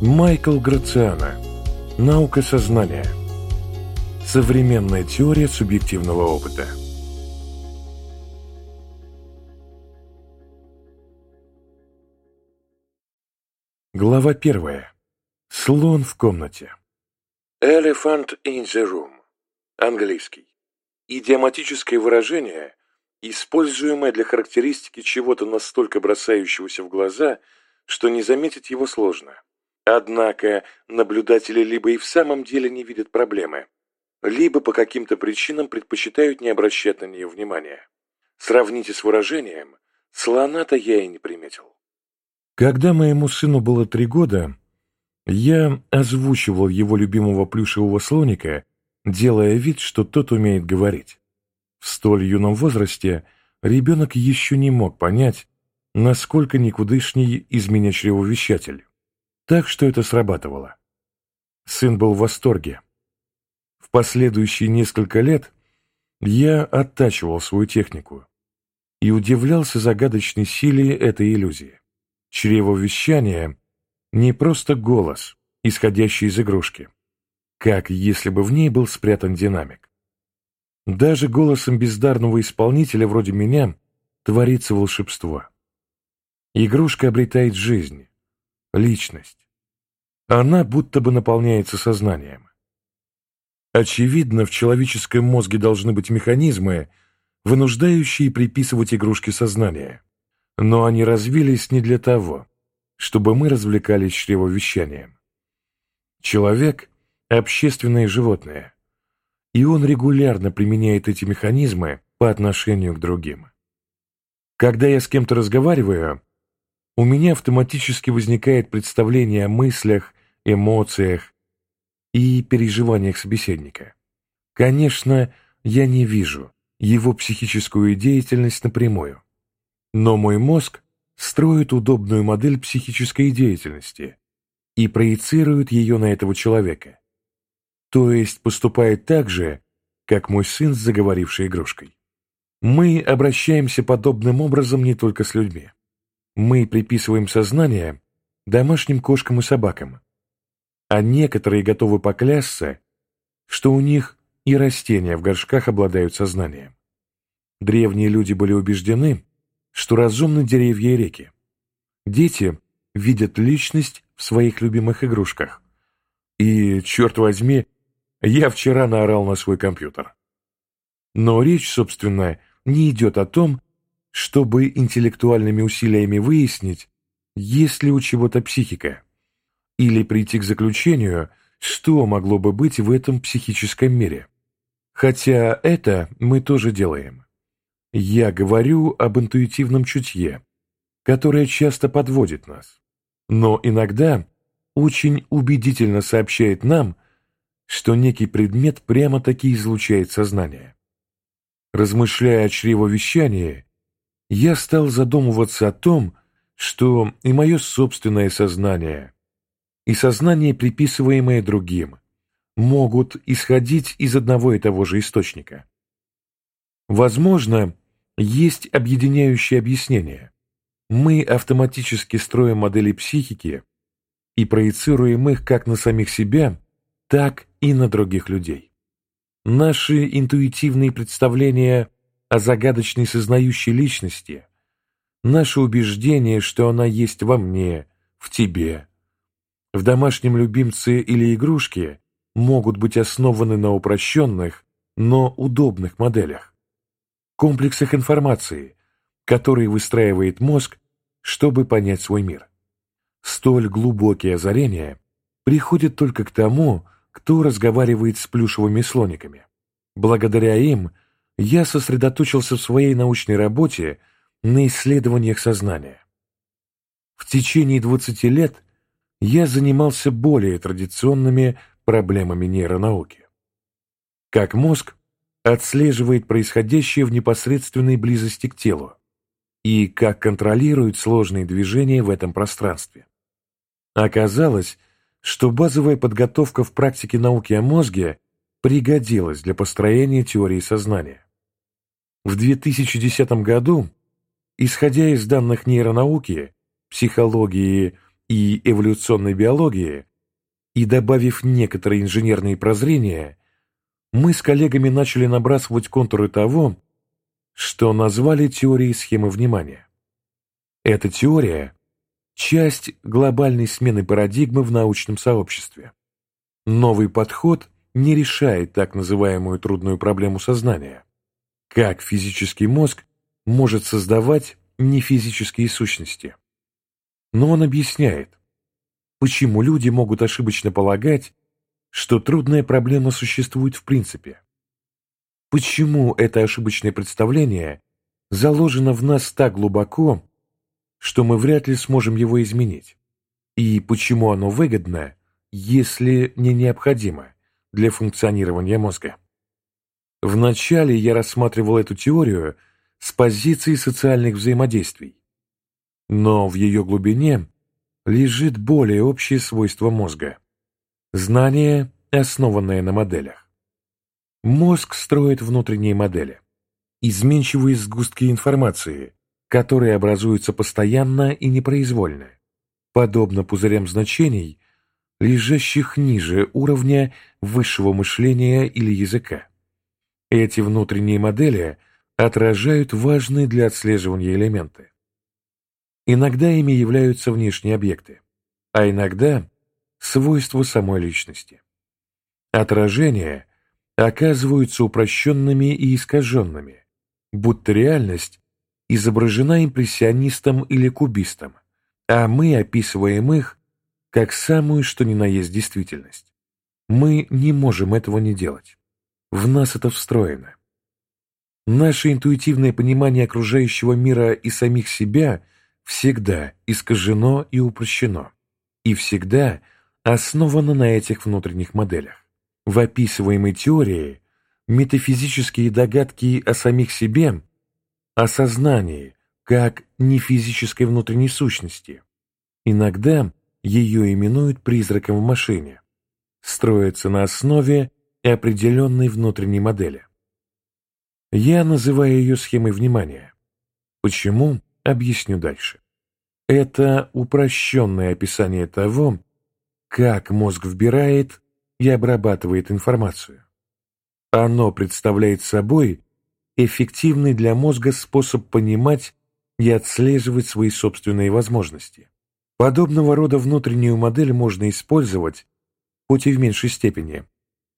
Майкл Грациано. Наука сознания. Современная теория субъективного опыта. Глава первая. Слон в комнате. Elephant in the room. Английский. Идиоматическое выражение, используемое для характеристики чего-то настолько бросающегося в глаза, что не заметить его сложно. Однако наблюдатели либо и в самом деле не видят проблемы, либо по каким-то причинам предпочитают не обращать на нее внимания. Сравните с выражением «слона-то я и не приметил». Когда моему сыну было три года, я озвучивал его любимого плюшевого слоника, делая вид, что тот умеет говорить. В столь юном возрасте ребенок еще не мог понять, насколько никудышний из меня чревовещатель. Так что это срабатывало. Сын был в восторге. В последующие несколько лет я оттачивал свою технику и удивлялся загадочной силе этой иллюзии. Чревовещание — не просто голос, исходящий из игрушки, как если бы в ней был спрятан динамик. Даже голосом бездарного исполнителя вроде меня творится волшебство. Игрушка обретает жизнь, личность. Она будто бы наполняется сознанием. Очевидно, в человеческом мозге должны быть механизмы, вынуждающие приписывать игрушке сознание. Но они развились не для того, чтобы мы развлекались чревовещанием. Человек – общественное животное, и он регулярно применяет эти механизмы по отношению к другим. Когда я с кем-то разговариваю, у меня автоматически возникает представление о мыслях, эмоциях и переживаниях собеседника. Конечно, я не вижу его психическую деятельность напрямую, но мой мозг строит удобную модель психической деятельности и проецирует ее на этого человека. То есть поступает так же, как мой сын с заговорившей игрушкой. Мы обращаемся подобным образом не только с людьми. Мы приписываем сознание домашним кошкам и собакам, а некоторые готовы поклясться, что у них и растения в горшках обладают сознанием. Древние люди были убеждены, что разумны деревья и реки. Дети видят личность в своих любимых игрушках. И, черт возьми, я вчера наорал на свой компьютер. Но речь, собственно, не идет о том, чтобы интеллектуальными усилиями выяснить, есть ли у чего-то психика, или прийти к заключению, что могло бы быть в этом психическом мире. Хотя это мы тоже делаем. Я говорю об интуитивном чутье, которое часто подводит нас, но иногда очень убедительно сообщает нам, что некий предмет прямо-таки излучает сознание. Размышляя о чревовещании, я стал задумываться о том, что и мое собственное сознание, и сознание, приписываемое другим, могут исходить из одного и того же источника. Возможно, есть объединяющее объяснение. Мы автоматически строим модели психики и проецируем их как на самих себя, так и на других людей. Наши интуитивные представления о загадочной сознающей личности, наше убеждение, что она есть во мне, в тебе, в домашнем любимце или игрушке, могут быть основаны на упрощенных, но удобных моделях, комплексах информации, которые выстраивает мозг, чтобы понять свой мир. Столь глубокие озарения приходят только к тому, кто разговаривает с плюшевыми слониками. Благодаря им – я сосредоточился в своей научной работе на исследованиях сознания. В течение 20 лет я занимался более традиционными проблемами нейронауки. Как мозг отслеживает происходящее в непосредственной близости к телу и как контролирует сложные движения в этом пространстве. Оказалось, что базовая подготовка в практике науки о мозге пригодилась для построения теории сознания. В 2010 году, исходя из данных нейронауки, психологии и эволюционной биологии и добавив некоторые инженерные прозрения, мы с коллегами начали набрасывать контуры того, что назвали теорией схемы внимания. Эта теория – часть глобальной смены парадигмы в научном сообществе. Новый подход не решает так называемую трудную проблему сознания. Как физический мозг может создавать нефизические сущности? Но он объясняет, почему люди могут ошибочно полагать, что трудная проблема существует в принципе. Почему это ошибочное представление заложено в нас так глубоко, что мы вряд ли сможем его изменить? И почему оно выгодно, если не необходимо для функционирования мозга? Вначале я рассматривал эту теорию с позиции социальных взаимодействий, но в ее глубине лежит более общее свойство мозга – знание, основанное на моделях. Мозг строит внутренние модели, изменчивые сгустки информации, которые образуются постоянно и непроизвольно, подобно пузырям значений, лежащих ниже уровня высшего мышления или языка. Эти внутренние модели отражают важные для отслеживания элементы. Иногда ими являются внешние объекты, а иногда свойства самой личности. Отражение оказываются упрощенными и искаженными, будто реальность изображена импрессионистом или кубистом, а мы описываем их как самую что ни на есть действительность. Мы не можем этого не делать. В нас это встроено. Наше интуитивное понимание окружающего мира и самих себя всегда искажено и упрощено, и всегда основано на этих внутренних моделях. В описываемой теории метафизические догадки о самих себе, о сознании, как нефизической внутренней сущности, иногда ее именуют призраком в машине, строятся на основе определенной внутренней модели. Я называю ее схемой внимания. Почему? Объясню дальше. Это упрощенное описание того, как мозг вбирает и обрабатывает информацию. Оно представляет собой эффективный для мозга способ понимать и отслеживать свои собственные возможности. Подобного рода внутреннюю модель можно использовать, хоть и в меньшей степени,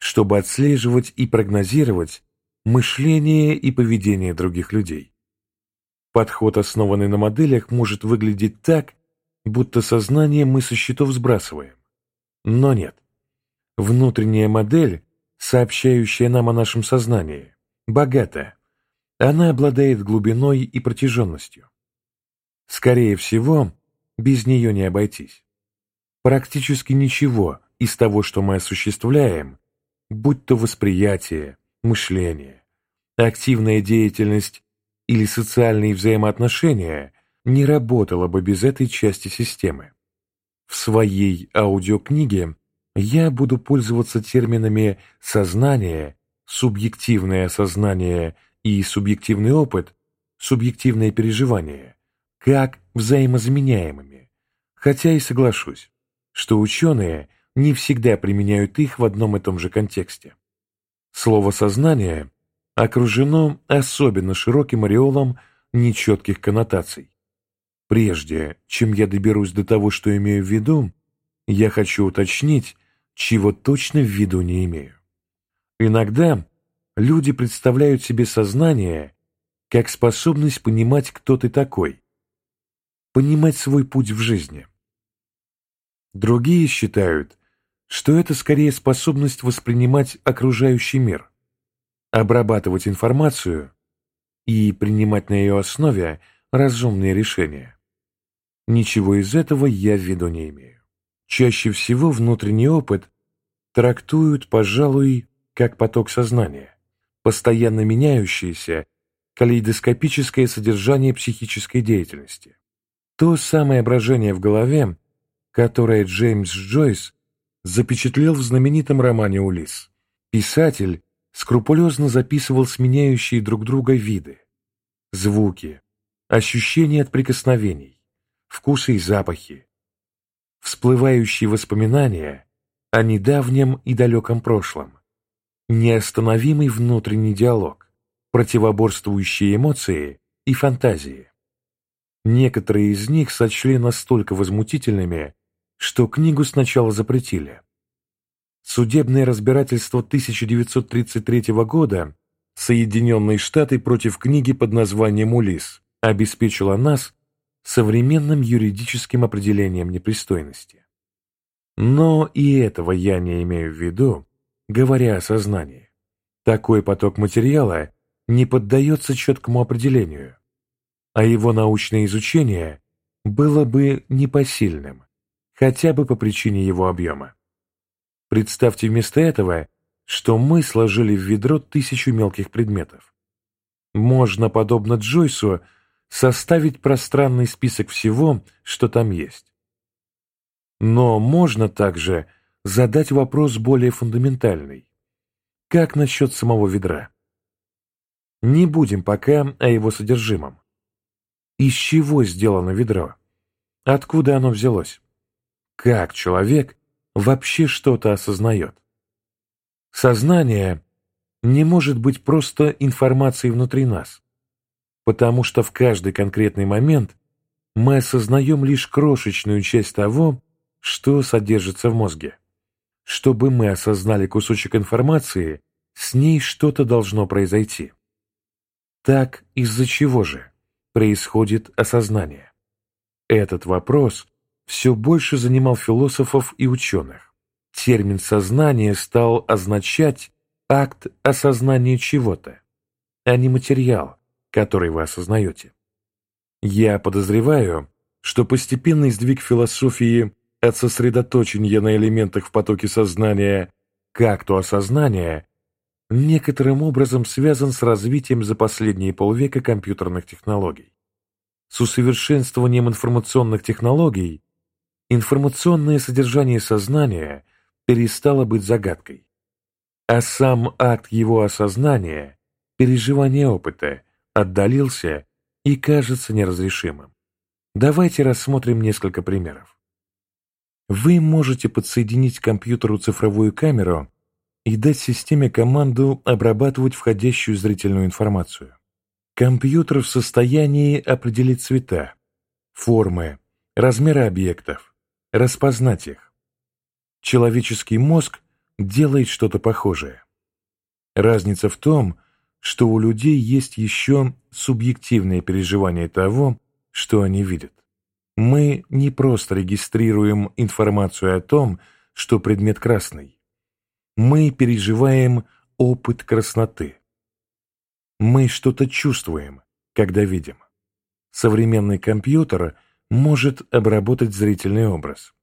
чтобы отслеживать и прогнозировать мышление и поведение других людей. Подход, основанный на моделях, может выглядеть так, будто сознание мы со счетов сбрасываем. Но нет. Внутренняя модель, сообщающая нам о нашем сознании, богата. Она обладает глубиной и протяженностью. Скорее всего, без нее не обойтись. Практически ничего из того, что мы осуществляем, будь то восприятие, мышление, активная деятельность или социальные взаимоотношения, не работало бы без этой части системы. В своей аудиокниге я буду пользоваться терминами «сознание», «субъективное сознание» и «субъективный опыт», «субъективное переживание» как взаимозаменяемыми, хотя и соглашусь, что ученые не всегда применяют их в одном и том же контексте. Слово «сознание» окружено особенно широким ореолом нечетких коннотаций. Прежде, чем я доберусь до того, что имею в виду, я хочу уточнить, чего точно в виду не имею. Иногда люди представляют себе сознание как способность понимать, кто ты такой, понимать свой путь в жизни. Другие считают, что это скорее способность воспринимать окружающий мир, обрабатывать информацию и принимать на ее основе разумные решения. Ничего из этого я в виду не имею. Чаще всего внутренний опыт трактуют, пожалуй, как поток сознания, постоянно меняющееся, калейдоскопическое содержание психической деятельности. То самое брожение в голове, которое Джеймс Джойс запечатлел в знаменитом романе «Улисс». Писатель скрупулезно записывал сменяющие друг друга виды, звуки, ощущения от прикосновений, вкусы и запахи, всплывающие воспоминания о недавнем и далеком прошлом, неостановимый внутренний диалог, противоборствующие эмоции и фантазии. Некоторые из них сочли настолько возмутительными, что книгу сначала запретили. Судебное разбирательство 1933 года Соединенные Штаты против книги под названием «Улис» обеспечило нас современным юридическим определением непристойности. Но и этого я не имею в виду, говоря о сознании. Такой поток материала не поддается четкому определению, а его научное изучение было бы непосильным, хотя бы по причине его объема. Представьте вместо этого, что мы сложили в ведро тысячу мелких предметов. Можно, подобно Джойсу, составить пространный список всего, что там есть. Но можно также задать вопрос более фундаментальный. Как насчет самого ведра? Не будем пока о его содержимом. Из чего сделано ведро? Откуда оно взялось? Как человек вообще что-то осознает? Сознание не может быть просто информацией внутри нас, потому что в каждый конкретный момент мы осознаем лишь крошечную часть того, что содержится в мозге. Чтобы мы осознали кусочек информации, с ней что-то должно произойти. Так из-за чего же происходит осознание? Этот вопрос все больше занимал философов и ученых. Термин «сознание» стал означать акт осознания чего-то, а не материал, который вы осознаете. Я подозреваю, что постепенный сдвиг философии от сосредоточения на элементах в потоке сознания к акту осознания некоторым образом связан с развитием за последние полвека компьютерных технологий. С усовершенствованием информационных технологий информационное содержание сознания перестало быть загадкой, а сам акт его осознания, переживания опыта, отдалился и кажется неразрешимым. Давайте рассмотрим несколько примеров. Вы можете подсоединить к компьютеру цифровую камеру и дать системе команду обрабатывать входящую зрительную информацию. Компьютер в состоянии определить цвета, формы, размеры объектов, распознать их. Человеческий мозг делает что-то похожее. Разница в том, что у людей есть еще субъективное переживание того, что они видят. Мы не просто регистрируем информацию о том, что предмет красный. Мы переживаем опыт красноты. Мы что-то чувствуем, когда видим. Современный компьютер может обработать зрительный образ.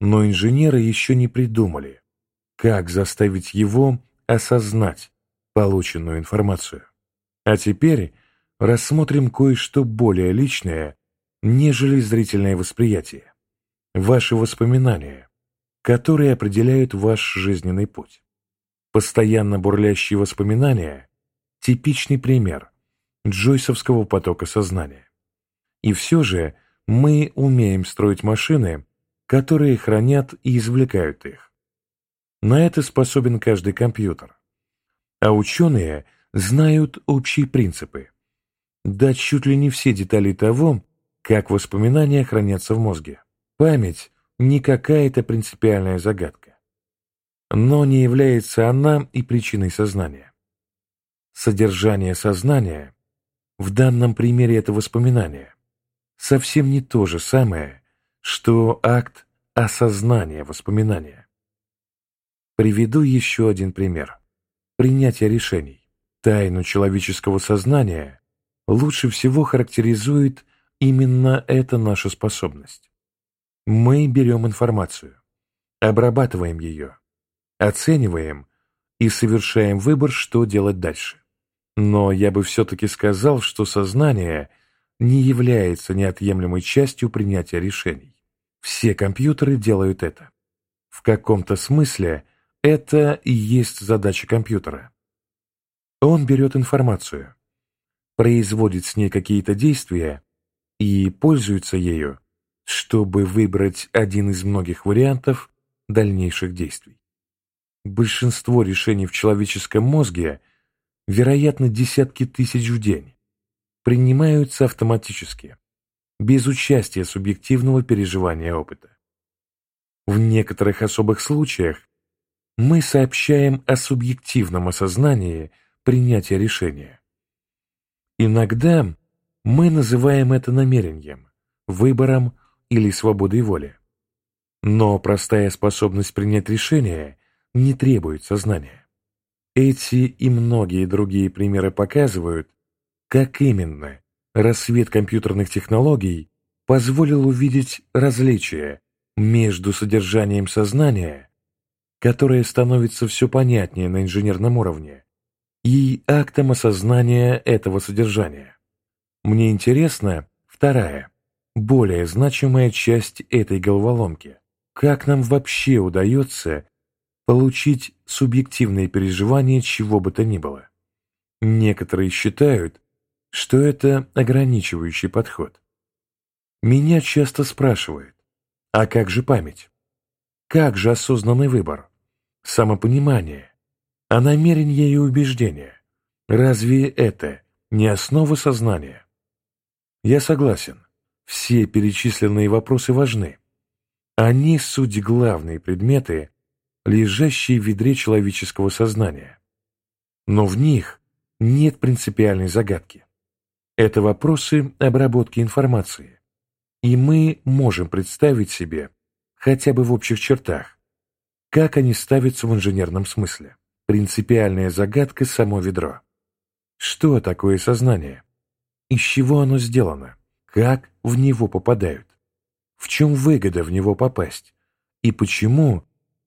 Но инженеры еще не придумали, как заставить его осознать полученную информацию. А теперь рассмотрим кое-что более личное нежели зрительное восприятие, ваши воспоминания, которые определяют ваш жизненный путь. Постоянно бурлящие воспоминания – типичный пример джойсовского потока сознания. И все же мы умеем строить машины, которые хранят и извлекают их. На это способен каждый компьютер. А ученые знают общие принципы. Да чуть ли не все детали того, как воспоминания хранятся в мозге. Память не какая-то принципиальная загадка. Но не является она и причиной сознания. Содержание сознания, в данном примере это воспоминание, совсем не то же самое, что акт осознания воспоминания. Приведу еще один пример. Принятие решений. Тайну человеческого сознания лучше всего характеризует Именно это наша способность. Мы берем информацию, обрабатываем ее, оцениваем и совершаем выбор, что делать дальше. Но я бы все-таки сказал, что сознание не является неотъемлемой частью принятия решений. Все компьютеры делают это. В каком-то смысле это и есть задача компьютера. Он берет информацию, производит с ней какие-то действия и пользуется ею чтобы выбрать один из многих вариантов дальнейших действий. Большинство решений в человеческом мозге, вероятно, десятки тысяч в день, принимаются автоматически, без участия субъективного переживания опыта. В некоторых особых случаях мы сообщаем о субъективном осознании принятия решения. Иногда мы называем это намерением, выбором или свободой воли. Но простая способность принять решение не требует сознания. Эти и многие другие примеры показывают, как именно рассвет компьютерных технологий позволил увидеть различия между содержанием сознания, которое становится все понятнее на инженерном уровне, и актом осознания этого содержания. Мне интересна вторая, более значимая часть этой головоломки. Как нам вообще удается получить субъективные переживания чего бы то ни было? Некоторые считают, что это ограничивающий подход. Меня часто спрашивают, а как же память? Как же осознанный выбор? Самопонимание? А намерение и убеждение? Разве это не основа сознания? Я согласен, все перечисленные вопросы важны. Они суть главные предметы, лежащие в ведре человеческого сознания. Но в них нет принципиальной загадки. Это вопросы обработки информации. И мы можем представить себе, хотя бы в общих чертах, как они ставятся в инженерном смысле. Принципиальная загадка – само ведро. Что такое сознание? Из чего оно сделано? Как в него попадают? В чем выгода в него попасть? И почему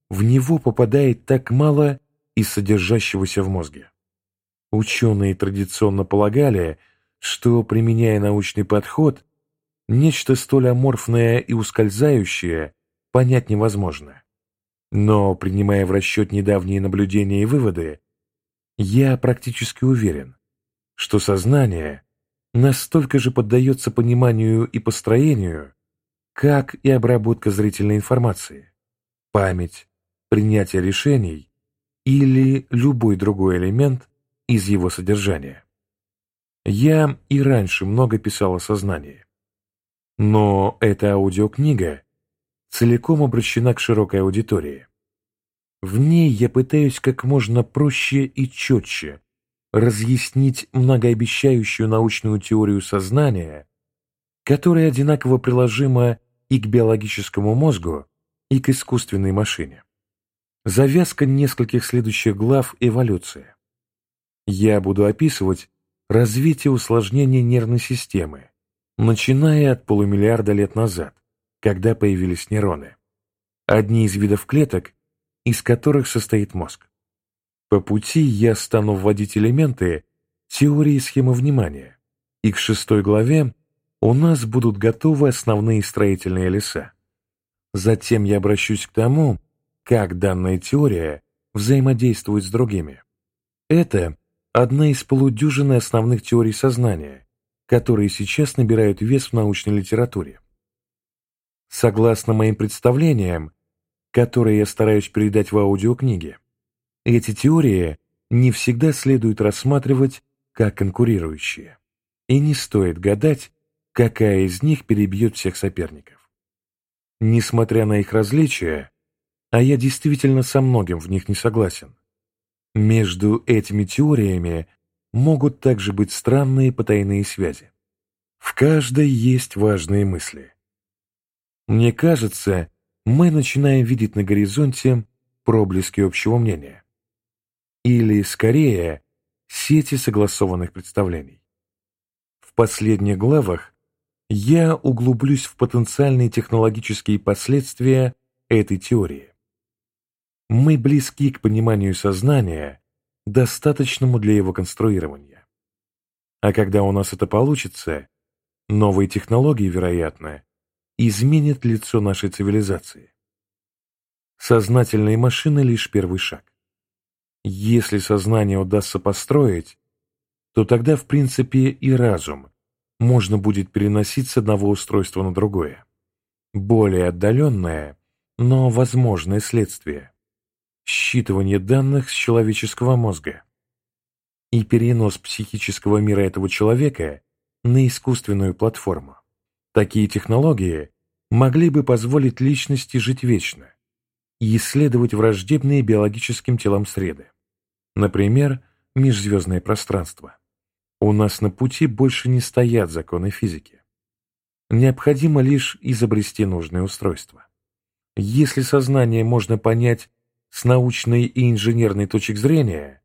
в него попадает так мало из содержащегося в мозге? Ученые традиционно полагали – что, применяя научный подход, нечто столь аморфное и ускользающее понять невозможно. Но, принимая в расчет недавние наблюдения и выводы, я практически уверен, что сознание настолько же поддается пониманию и построению, как и обработка зрительной информации, память, принятие решений или любой другой элемент из его содержания. Я и раньше много писал о сознании. Но эта аудиокнига целиком обращена к широкой аудитории. В ней я пытаюсь как можно проще и четче разъяснить многообещающую научную теорию сознания, которая одинаково приложима и к биологическому мозгу, и к искусственной машине. Завязка нескольких следующих глав эволюции. Я буду описывать развитие усложнения нервной системы, начиная от полумиллиарда лет назад, когда появились нейроны. Одни из видов клеток, из которых состоит мозг. По пути я стану вводить элементы теории схемы внимания, и к шестой главе у нас будут готовы основные строительные леса. Затем я обращусь к тому, как данная теория взаимодействует с другими. Это одна из полудюжины основных теорий сознания, которые сейчас набирают вес в научной литературе. Согласно моим представлениям, которые я стараюсь передать в аудиокниге, эти теории не всегда следует рассматривать как конкурирующие, и не стоит гадать, какая из них перебьет всех соперников. Несмотря на их различия, а я действительно со многим в них не согласен, между этими теориями могут также быть странные потайные связи. В каждой есть важные мысли. Мне кажется, мы начинаем видеть на горизонте проблески общего мнения. Или, скорее, сети согласованных представлений. В последних главах я углублюсь в потенциальные технологические последствия этой теории мы близки к пониманию сознания, достаточному для его конструирования. А когда у нас это получится, новые технологии, вероятно, изменят лицо нашей цивилизации. Сознательные машины – лишь первый шаг. Если сознание удастся построить, то тогда, в принципе, и разум можно будет переносить с одного устройства на другое. более отдаленное, но возможное следствие – считывание данных с человеческого мозга и перенос психического мира этого человека на искусственную платформу. Такие технологии могли бы позволить личности жить вечно и исследовать враждебные биологическим телам среды, например, межзвездное пространство. У нас на пути больше не стоят законы физики. Необходимо лишь изобрести нужное устройство. Если сознание можно понять с научной и инженерной точек зрения,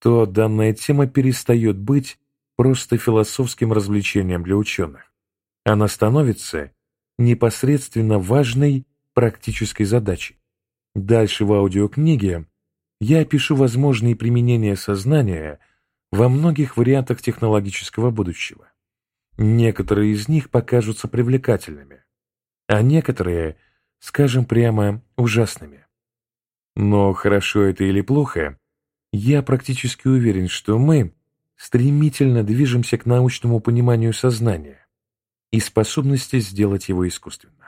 то данная тема перестает быть просто философским развлечением для ученых. Она становится непосредственно важной практической задачей. Дальше в аудиокниге я опишу возможные применения сознания во многих вариантах технологического будущего. Некоторые из них покажутся привлекательными, а некоторые, скажем прямо, ужасными. Но хорошо это или плохо, я практически уверен, что мы стремительно движемся к научному пониманию сознания и способности сделать его искусственно.